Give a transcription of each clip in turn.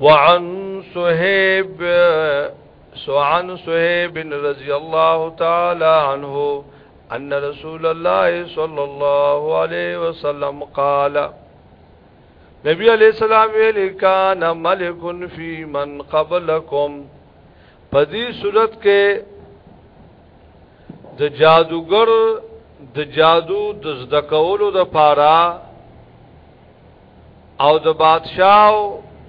وعن صهيب سوعن صهيب رضي الله تعالى عنه ان رسول الله صلى الله عليه وسلم قال نبی علیہ السلام ویل کان ملک فی من قبلکم پدی صورت کې د جادوګر د جادو د زدکولو د پاره او د بادشاہ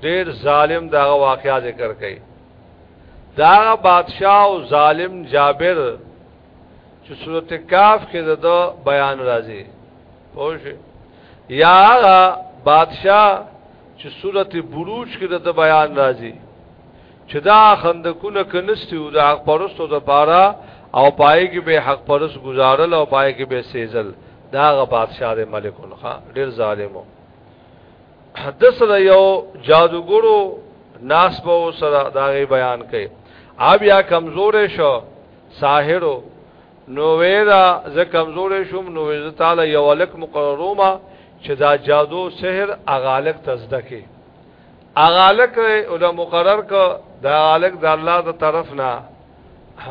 ډیر ظالم دا واقعا ذکر کړي دا بادشاہ او ظالم جابر چې سورته کاف کې د بیان راځي پوه یا هغه بادشاہ چې سورته بروج کې د بیان راځي چې دا خندقونه کنستی او د حق پرستو د پاره او پای کې به حق پرست گزارل او پای کې به سیزل دا غ بادشاہ د ملکونو ډیر ظالمو د سره یو جادوګرو ناس به سره داغي بیان کړي اب یا کمزور شو ساحرو نو ویرا زه کمزور شوم نو زه تعالی یو الک مقررو ما چې دا جادو سحر اغالک تزده کې اغالک له مقرر ک دا اغالک د الله د طرف نه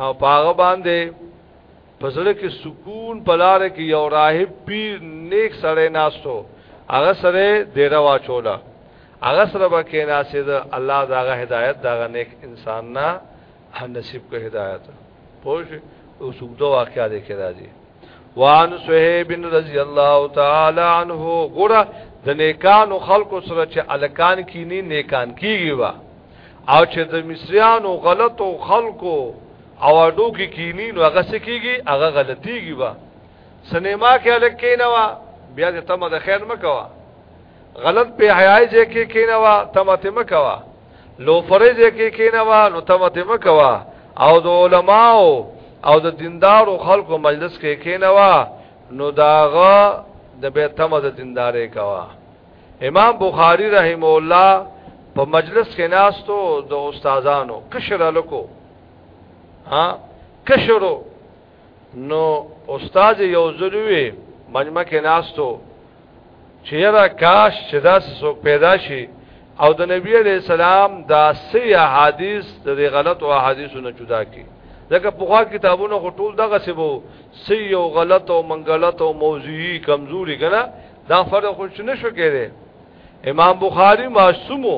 او پاغه باندې په زړه کې سکون په لار کې یو راهب پیر نیک سره ناستو هغه سره ډیر واچولا هغه سره به کې ناسید الله داغه هدایت داغه نیک انسان نه نصیب کو هدایت پوه او څوک دوه واقعیا دې کې راځي وان صہیب رضی الله تعالی عنہ ګوره د نیکانو خلکو سره چې الکان کینی نیکان کیږي وا او چې د مصریانو غلطو خلکو او اډو کې کینی نو هغه سکیږي هغه غلطيږي وا سینما کې الګ کینوا بیا دې تمه د خیر مکوا غلط په حیاي ځای کې کینوا تمه ته مکوا لو فرې ځای کې کینوا نو تمه ته مکوا او د علماو او د دیندارو خلکو مجلس کې کینوا نو داغه د به تمه د دیندارې کوا امام بخاری رحم الله په مجلس کې ناستو د استادانو کشر الکو ها کشرو نو استاد یو زلوی مجمع کې ناستو چې یرا کاش چې دا څوک پیدا شي او د نبی علی السلام دا سی حدیث د غلط او حدیثو نه جدا کی ځکه په خوا کتابونو غټول دغه سی وو سی او غلط او منغلط او موضوعي کمزوري کنه دا فرق خو نشو کېده امام بخاری معصومو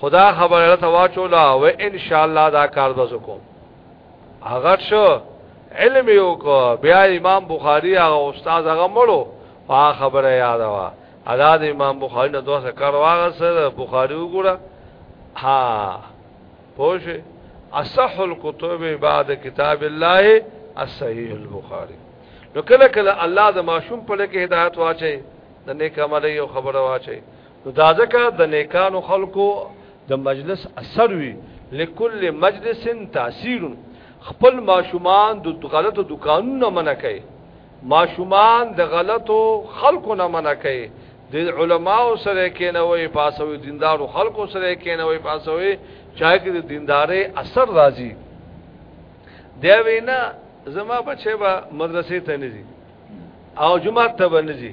خدا خبر راته واچولا و ان شاء الله دا کار به وکم هغه شو علم یو کو بیا امام بخاری هغه استاد هغه مړو هغه خبره یاد وا ادا د امام بخاری نه دوه کار واغ سره بخاری وګوره ها پوش اصح الكتب بعد کتاب الله الصحیح البخاری نو کله کله الله د ماشوم په لکه هدایت واچي د نیک عمل یو خبره واچي نو دا ځکه د نیکانو خلکو د مجلس اثر وی لکل مجلس تاثیر خپل ماشومان د غلطو دکانونو نه منع کړي ماشومان د غلطو خلکو نه منع کړي د علماو سره کېنوي پاسوي دیندارو خلکو سره کېنوي پاسوي چا کې د دینداري اثر راځي دی وینا زما بچي به مدرسې ته نه دي او جمعه ته به نه دي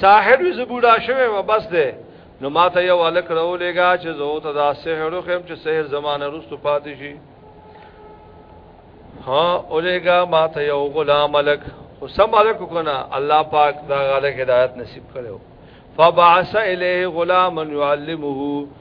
ساحر وی زبوډا شوی و بس ده نو ماته یو الک راولېګا چې زه ته دا سحر خم چې سحر زمانه رستو پاتې شي ها اولېګا ماته یو غلام الک او سم الک کنا الله پاک دا غاله هدایت نصیب کړو فبعث الیه غلاما يعلمه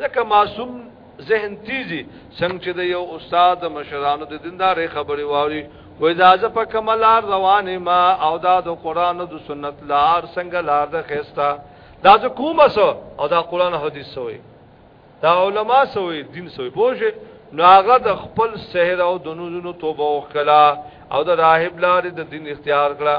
ځکه معصوم ذهن تیزی څنګه چې د یو استاد مشرانو د دیندارې خبرې واوري وای دا ز په کملار روانې ما او دا د قران او د سنت لار څنګه لار د خستا دا ز کومه سو او دا قران حدیث سوې دا علما سوې دین سوې پوجي نو هغه د خپل سحر او د نوزونو توبه وکړه او د راهب لارې د دین اختیار کړه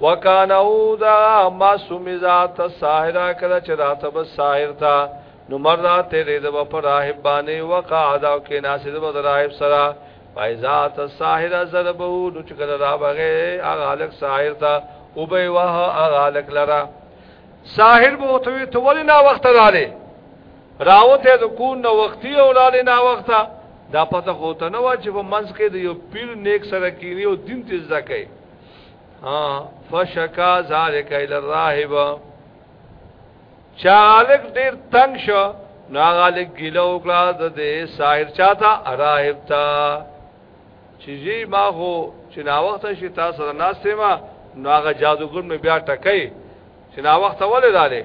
وکانه او دا ما سومی ذات ساحره کله چې راته به ساحر تا نو مردا ته دې د په راهب باندې وقعد او کې ناسې د په راهب سره پای ذات ساحره ضربه نو چې کله را بغه هغه الک ساحر تا او به واه هغه الک لرا ساحر به ته ته ولې نا وخت رااله راوته د کو نو وختي او لاله نا وخت دا پته هوته نه و چې په منځ کې د یو پیر نیک سره کینی او دین تیز ځکه ها فشکا ذالک ال الراهب چالک ډیر تنگ شو ناغالک ګیلو کړه د دې ساحر چاته راهب تا چې یی ما هو چې نا وخت شي تاسو نه ناشته ما ناغه جادوګر مې بیا ټکای چې نا وخت ولې داله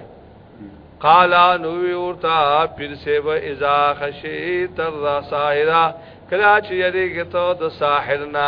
قالا نو ورتا پیر سی و اذا خشیت الرسائرا کلا چې یریږي ته د ساحرنا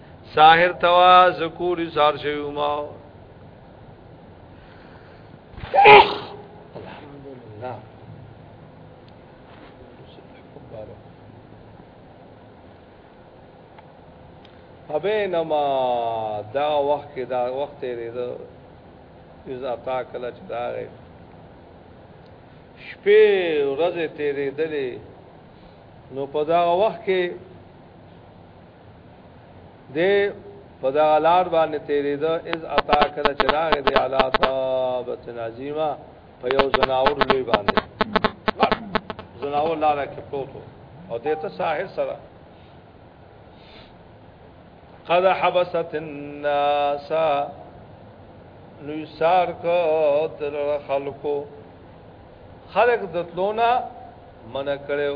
ساحر توا زکوری سار شوی ما الحمدلله ابینما دا وخت کې دا وخت یې دا اذا تا کله چې دا غي شپې ورځې تیرې دلې نو په دا وخت کې دې په دا لار باندې تیرې ده از عطا کړه چې راغې دی علا ثابت نازیما په یو زناور لوی باندې زناور لاره کې پروتو او دې ته ساحر سره قد حبست الناس لوی سار کو تر خلکو خلق دتلونا من کړو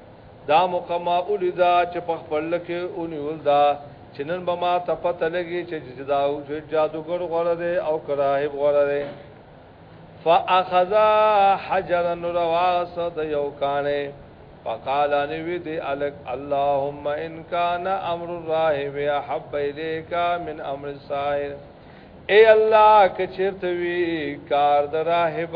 دا موقع ما ولیده چې په خپل زړه کې ونیول دا چې نن به ما ته پته لګي چې جادوګر غوره دی او که راهب غوره دی فاخذ حجرا رواس د یو کانه فقال ان وی دی الک اللهم ان کان امر الراهب احب الیک من امر السائر اے الله کچرته وی کار د راهب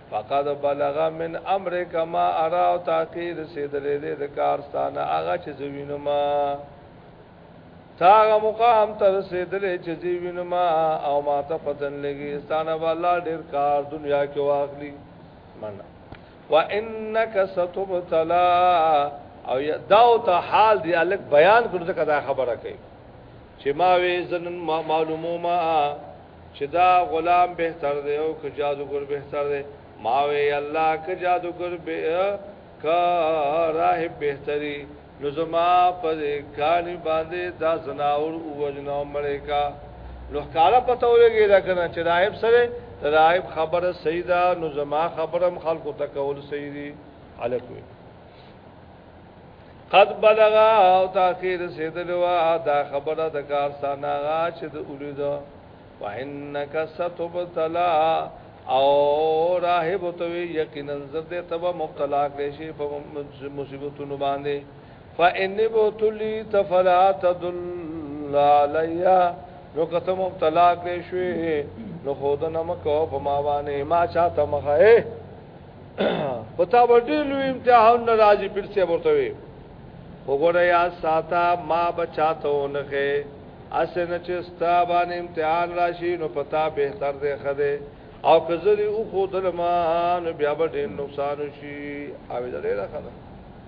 فقد بلغ من امرک ما ارا او تاکي رسیدلې دې د کارستانه هغه چې زوینو ما تاغه مقام ته رسیدلې چې زوینو ما او ما ته پتن لګي ستانه والا ډیر کار دنیا کې واخلي منه وانک ستبتلا او داو ته حال دی الک بیان کړو ته دا خبره کوي چې ما وې زن معلومه ما چې دا غلام بهتر دی او که جادوګر بهتر دی ما وی الله که جادوګر به کا راهب بهتري نو زما په کانی باندې دا زناور او وجنا ملکا نو کاله پته ولګی دا کنه چې راهب سره راهب خبره سیدا نو زما خبرم خلکو تکول سیدی علکوی قد بلغا او تاخیر سیدلوا دا خبره د کار ساناغا چې د اولیدو وانک ستبتلا او راهب توی یقینا زرد تب مبتلا کړي شي په مصیبتونو باندې فان بوتلی تفلا تدل علیا نو کته مبتلا کړي شوی نو خود نه مکو په ما باندې ما چاته مخه پتا وړي لوی امتحان ناراضي پیر څه ورته وي وګوره یا ساته ما بچاته ونخه اسنه چې ستا باندې امتحان راشي نو پتا به تر دې خده او کزری او خو دلما نو بیا به ډېر نقصان شي او دې راخره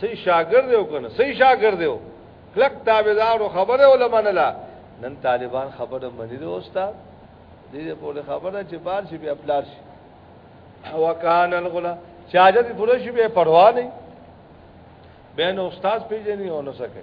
صحیح شاګرد یو کنه صحیح شاګرد یو کلک تابعدار او خبره علماء نه لا نن طالبان خبره منی دی استاد دې په خبره چې بار شي بیا پلار شي او کان الغلا چاجه دې پوره شي به پروا نه بین استاد پیژني او نه سکه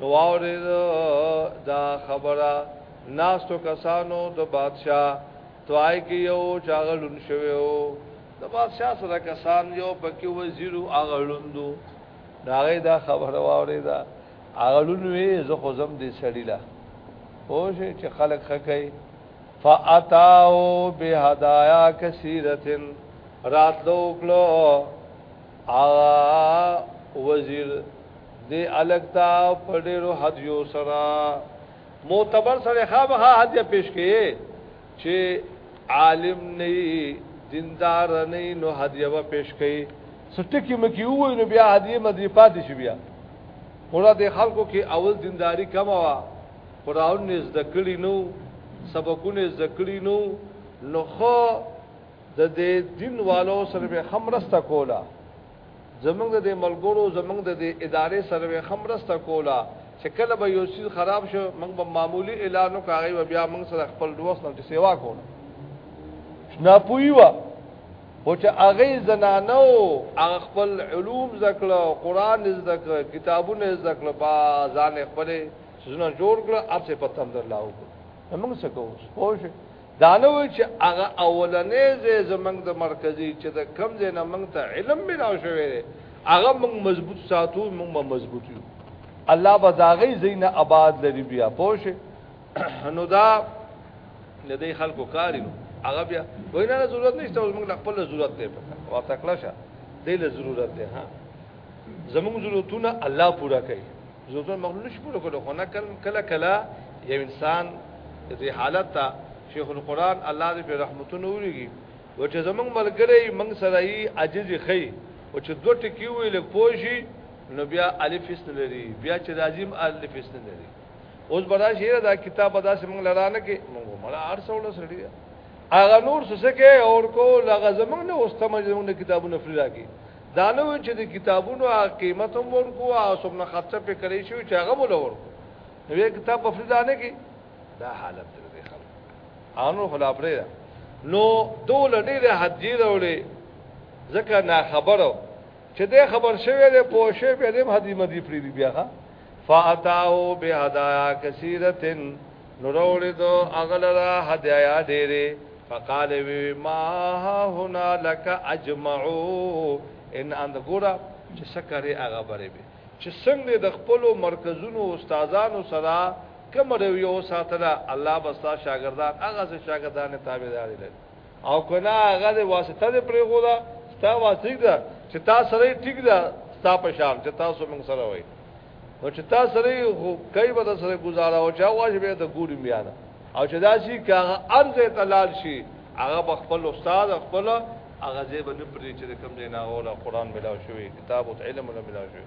نو واورید دا خبره ناستو کسانو د بادشاہ توای کې یو چاغلون شویو د بادشاہ سره کسان یو پکې وزیر او اغلوندو دا غي دا خبره واورید اغلون وی زه خو زم دې سړی لا پوه چې خلک خکای فاتاو به هدايا کثیرتن راتلو کلو آغا وزیر دې الګ تا په ډېرو هدیو سره معتبر سره خامخا هدیه پیش کړي چې عالم نه دیندار نه نو هدیه و پیش کړي سټکی مکی وای نو بیا هدیه مدی پاتې شي بیا خورا د خلکو کې اول دینداری کم وا قرآن نه زده کړی نو سبقونه زده کړی نو نو خو د دین والو سره به خمرسته کوله زمونږ د دې ملګرو زمونږ د دې ادارې سره به هم مرسته کوله چې کله به یو څیز خراب شو موږ به معمولی اعلان وکړو هغه به بیا موږ سره خپل دوست نو چې سیوا کوله نه پوي و او چې هغه زنانو هغه خپل علوم ذکر قرآن ذکر کتابونه ذکر په ځان خپل سونه جوړ کړ اته په تم درلاو موږ څه کوو پوه دا نه وي چې هغه اولنی ځای زمونږ د مرکزي چې د کم ځای نه مونږ ته علم ملاو شوی دی هغه مونږ مضبوط ساتو مونږ به مضبوط یو الله به دا غي زین آباد لري بیا پوه نو دا د دې خلکو کار نو هغه بیا وینا نه ضرورت نشته اوس موږ خپل ضرورت دی ورته کړه شه دې له ضرورت دی ها زموږ ضرورتونه الله پورا کوي زوتو مغلول نشي کولو کولو خو نه کله کله یو انسان دې حالت ته شیخ القرآن الله دې په رحمتونو وريږي و چې زمنګ ملګری منګ سره یې عجز خي او چې دوه ټکی ویل پوجي نو بیا الف اس نه لري بیا چې لازم الف اس نه لري اوس بدا شعر دا کتاب بدا سم لرانه کې موږ مړه 800 سړي هغه نور څه کې اور کو لغه زمنګ نه اوسته مې زمنګ کتابونه فری راکې دا نه وي چې د کتابونو هغه قیمت هم ورکو او څومره خرچه پې کړی شي چې هغه مولا ورکو نو یو کتاب په فریدانه کې دا حالت دی خلک انو خلا پرې نو دول ډېر حدی راولې ځکه نا خبرو چې دې خبر شوی دې پوښې به دې حدی مدی پرې بیا ها فاتاو بهدایا کثیرتن نو راوړې دو اغل را هدایا ډېرې فقال وی ما هنا لك اجمعو ان اند ګورا چې سکرې هغه بره به چې څنګه د خپل مرکزونو استادانو سره کوم رویو ساتله الله بستا شاګردان هغه سه شاګردان تابعداري لري او کنا هغه د واسطه د پرې غوړه ستا واسطه ده چې تاسو سره ټیک ده ستا په شان چې تاسو موږ سره وای او چې تا سره کوي به سره گزاره او چا واش به ته ګوري بیا نه او چې دا شي کاغه ارز تلال شي هغه په خپل استاد خپل هغه زی به نه پرې چې کوم دی نه ولا قران ملاو شوی کتاب او علم نه ملاو شوی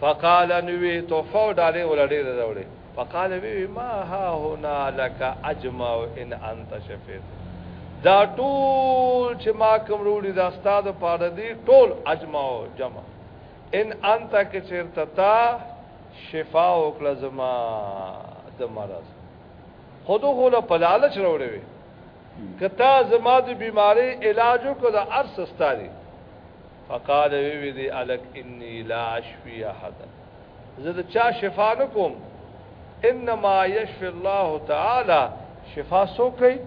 فقال نوې توفو ډالې ولړې راوړې فقال وی ما ها هنا لك اجمع ان انت شفيت دا ټول چې ما کوم وروړي دا استاد پاره دي ټول اجماع جمع ان انت کې چیرته تا شفا وکړه زما د مرض خودو خو له پلالچ راوړې وي کتا زما د بیماری علاج کو د ارس استاری فقال وی وی دی الک انی لا اشفی احد زه د چا شفا نکوم انما یشفی الله تعالی شفا سو کوي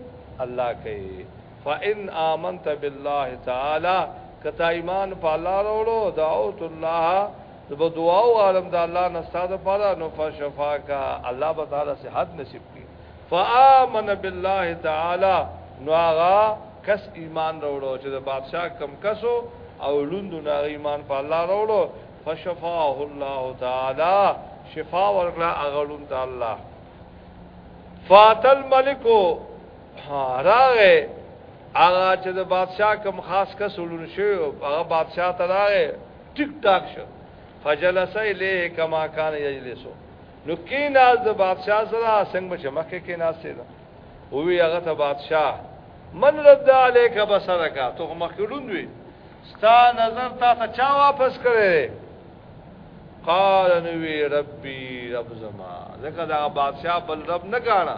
الله کوي فان آمنت بالله تعالی که تا ایمان په الله راوړو دعوت الله د بدعا او عالم د الله نستاده پاره نو فشفاک الله به تعالی صحت نصیب کړي فآمن بالله تعالی نو هغه کس ایمان راوړو چې د بادشاہ کم کسو او لوند نه ایمان په الله راوړو فشفاه الله تعالی شفا ورکړه اغلون تعالی فاتل ملکو ها راغه هغه چې د بادشاہ کم خاص کس ولون شو هغه بادشاہ ته راغه ټیک ټاک شو فجلس الیه کما کان یجلسو نو کې ناز د بادشاہ سره څنګه چې مخکې کې ناز سره وی هغه ته بادشاہ من رد علیک بصرک تو مخکړون وی ستا نظر تا ته چا واپس کړي قال نو ربي رب زما ځکه دا بادشاہ بل رب نه کاڼه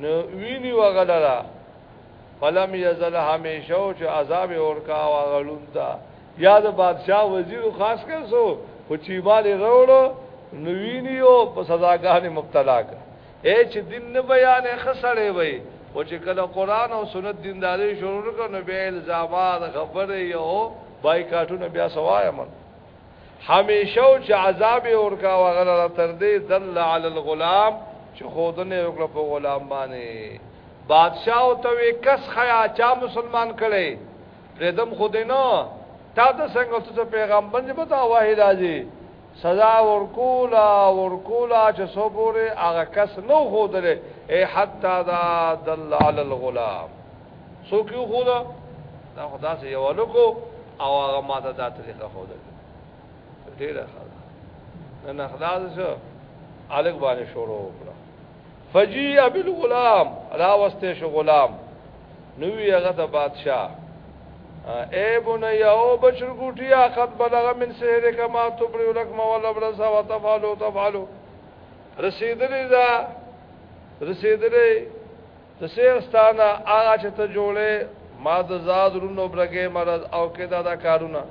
نو ویني وغلرا فلم یزل همیشه او چې عذاب ورکا او غلون تا یا د بادشاہ وزیر خاص کر سو خو چې باندې وروړو نو ویني او په سزاګانې مبتلا کړ اے چې دین نه بیان خسړې وي او چې کله قران او سنت دینداري شروع کړو نو به الزامات خبره یو بایکاټونه بیا سوایم همیشه او چې عذاب ورکا وغلا تر دې دل علی الغلام چې خودنه وکړه په غلام باندې بادشاہ او ته کس خیا چا مسلمان کړي ردم خودنه تا ته څنګه ته پیغمبر دې بتا وای راځي سزا ورکولا ورکولا چې سو پورې هغه کس نو خودره اے حتا دا دل علی الغلام سو کیو خو دا دا خدا سي یو لکو او هغه ماته دا طریقه خو ده ډیره خلا نه خلاص شو الګ باندې شروع وکړه فجیع بالغلام را وسته شو غلام نوی هغه د بادشاہ اے بنیا او بشر ګټیا قد بلغ من سحر کما تبری لك ما ولا برسا وتفعلوا تفعلوا رسیدلی دا رسیدلی د سیر ستانه هغه چې ته جوړې ما د زاد رونو برګې مرض او کې دا دا کارونه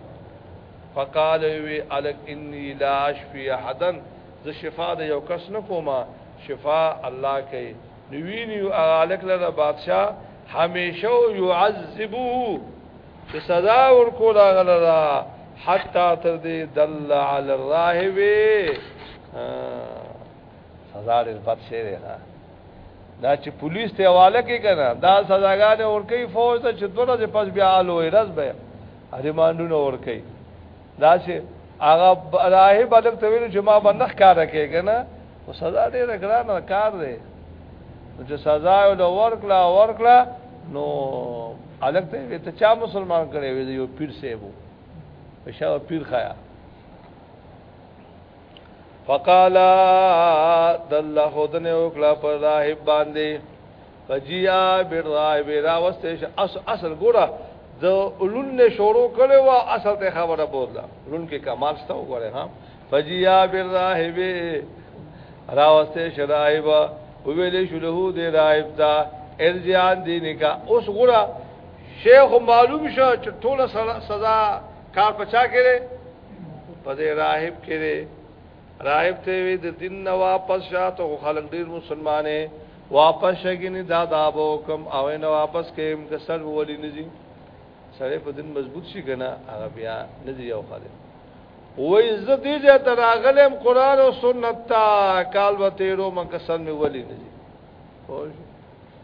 فقال وی الک انی لا اشفی احدن ز شفا د یو کس نه کومه شفا الله کوي نوینی او الک لره بادشاہ همیشه یعذبه چې سزا ورکول غلرا حتا تر دې دل علی الراهبه سزا ډېر بد شي دی ښا دا چې پولیس ته حواله کې کنه دا سزاګان ورکی فوج ته چې دوه ورځې پس بیا الو ورځ به ریمانډونه ورکی دا چې هغه راهي بدل ته ویل چې ما باندې ښکار کې کنه او سزا ډېر ګرانه کار دی چې سزا یې له ورکلا ورکلا نو الګ ته ته چا مسلمان کړي وي یو پیر سیبو پښه پیر خایا فقال دل خودنه وکړه په راهب باندې فجیا بالراهب راوسته اصل اصل ګوره د علون نه شروع کړي وا اصل ته خبره بوله علون کې کمال ستو غره ها فجیا بالراهب راوسته شرایب ویلې شو له دې راهب تا ارجان دینکا اوس ګوره شیخ معلوم شو چې ټول سزا کار پچا کړي په دې راهب کې دی راهب ته وی د دین نه واپس شاته خلک ډیر مسلمانې واپس شګینی دا دا به کوم او نه واپس کېم که سر ولی نزي سره په دین مضبوط شي کنه هغه بیا نزي یو خالد وای زه دې ځای ته راغلم قران او سنت تا کال و تیرو مکسن می ولی نزي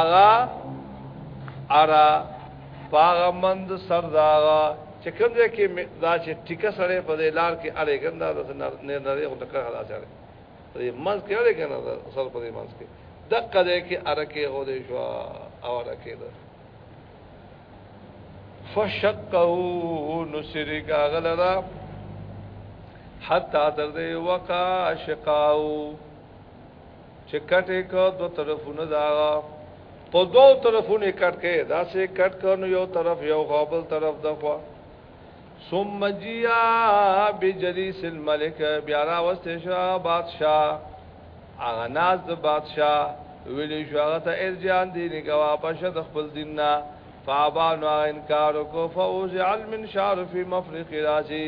اغا ارا پاغه مند سر داغا چې کوم ځای کې دا چې ټیکه سره په دې لار کې اړې ګندا د نه نری او ټکر حدا سره دې منځ کې اړې ګندا سر په دې منځ کې دقه دې کې ارکه هو دې شو او ارکه ده فشقه نسرک اغلرا حتا تر دې وقا شقاو چې کټ یې کړ دوه طرفونه د هغه په دوو طرفونو یې کټ کړی داسې کټ کړ نو یو طرف یو خوا بل طرف د خوا ثم جیا بجلیس الملک بیا راوستې شو بادشاه هغه ناز د بادشاه ویلې شو هغه ته ارجان دی نه کا واپس د خپل دین نه فابا نو انکار کو فوز علم شارف مفرق راځي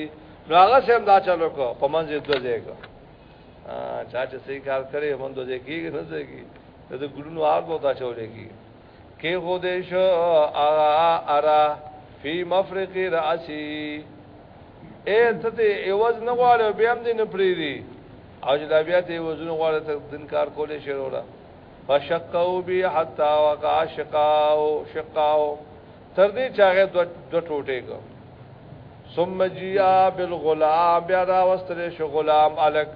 راغه سم دا چلو کو په منځ دوه ځای کو چا چې صحیح کار کړی من دوی کېږي نه ځيږي د ګلونو آګ وتا چولې کی کې خو دې شو ارا ارا فی مفرق راسی اے ته دې ایواز نه غواړو بیا هم دې نه پریری او چې دا بیا ته وزونه غواړي ته دین کار کولې شي وروړه فشقوا بي حتا وقع شقاو شقاو تر دې چې هغه دو دو ټوټه کو ثم جاء بالغلام بیا دا واستل شو غلام الک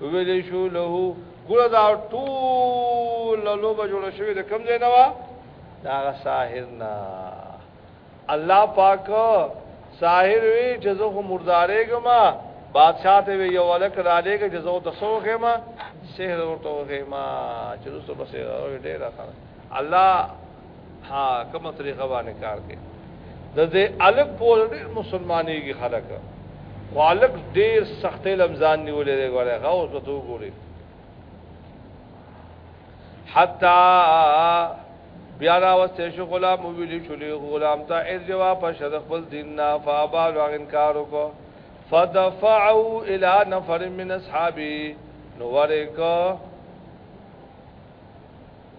ویل شو له ګور دا ټول لوبه جوړ شوې د کم ځای نه وا دا ساحر نه الله پاک ساحر وی چې زه خو مردارې ګما بادشاہ ته وی یو الک را لېګ چې زه ته سو خېما سحر ورته خېما چې رسو بس ډېر راخره الله ها کومه طریقه باندې کار کوي د دې الګ پور ډېر مسلمانېږي خلک خو الګ ډېر سختې لمزان نیولې دی غواړي غوس به تو ګوري حتا بیا را وسته شو غلام ویلی شولې غلام ته ار جواب شد خپل دین نه فابال او انکار وکړه فدفعوا الى نفر من اصحابي نو ورکه